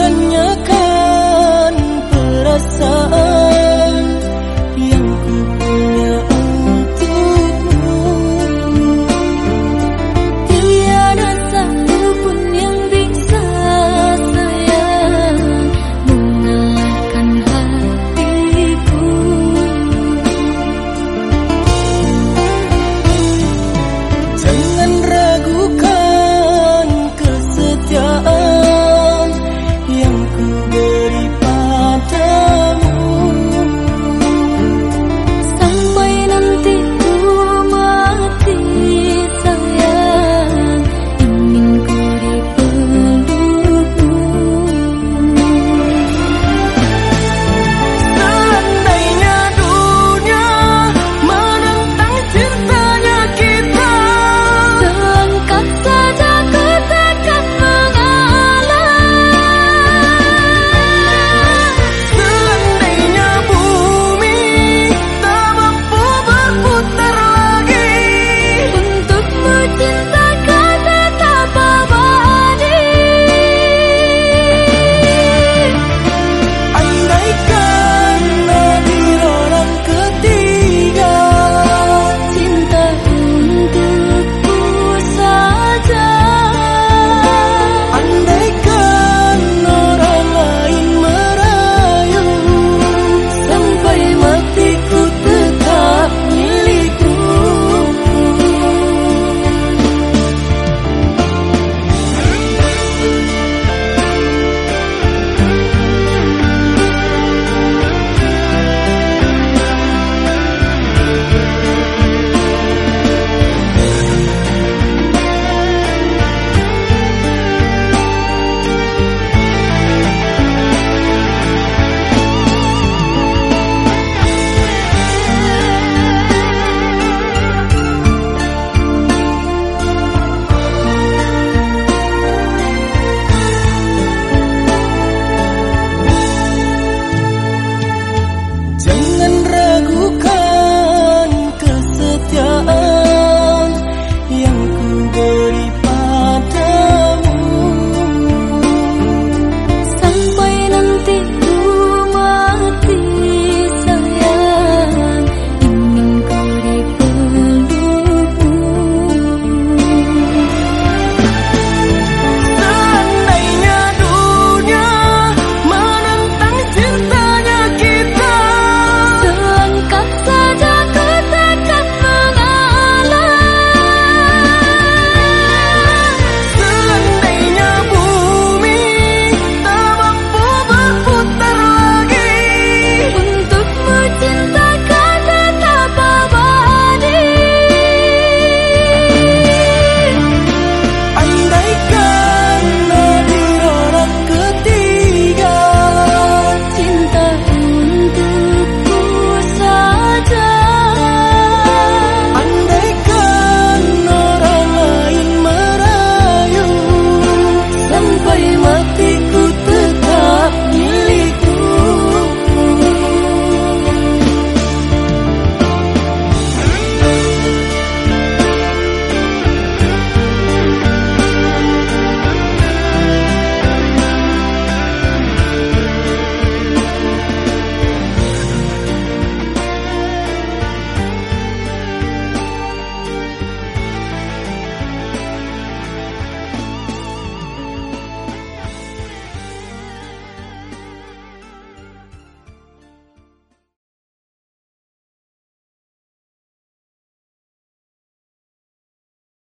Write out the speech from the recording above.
menyembunyikannya perasaan.